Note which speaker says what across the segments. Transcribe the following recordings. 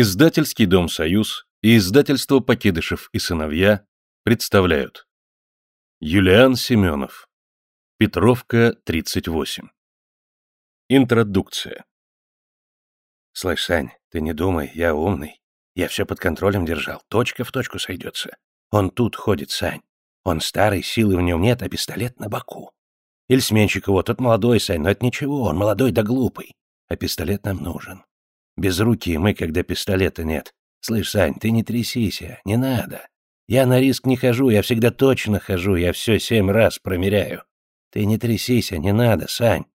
Speaker 1: Издательский дом «Союз» и издательство «Покидышев и сыновья» представляют Юлиан Семенов Петровка, 38 Интродукция
Speaker 2: Слышь, Сань, ты не думай, я умный. Я все под контролем держал, точка в точку сойдется. Он тут ходит, Сань. Он старый, силы в нем нет, а пистолет на боку. Или сменщик его, тот молодой, Сань, но это ничего, он молодой да глупый. А пистолет нам нужен. Без руки мы, когда пистолета нет. Слышь, Сань, ты не трясися, не надо. Я на риск не хожу, я всегда точно хожу, я все семь раз промеряю. Ты не трясися, не надо, Сань.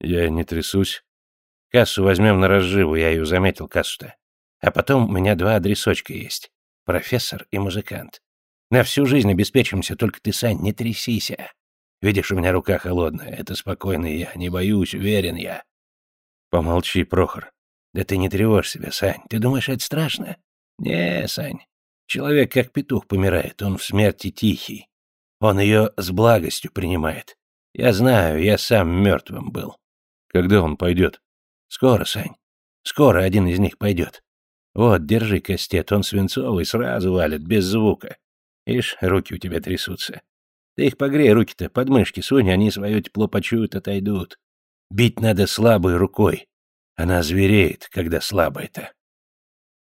Speaker 1: Я не трясусь.
Speaker 2: Кассу возьмем на разживу, я ее заметил, кассу-то. А потом у меня два адресочка есть. Профессор и музыкант. На всю жизнь обеспечимся, только ты, Сань, не трясися. Видишь, у меня рука холодная, это спокойный я, не боюсь, уверен я.
Speaker 1: Помолчи, Прохор.
Speaker 2: Да ты не тревожь себя, Сань. Ты думаешь, это страшно? Не, Сань. Человек как петух помирает, он в смерти тихий. Он ее с благостью принимает. Я знаю, я сам мертвым был.
Speaker 1: Когда он пойдет?
Speaker 2: Скоро, Сань. Скоро один из них пойдет. Вот, держи кастет, он свинцовый, сразу валит, без звука. Ишь, руки у тебя трясутся. Ты их погрей, руки-то, под мышки сунь, они свое тепло почуют, отойдут. Бить надо слабой рукой, она звереет, когда слабая-то.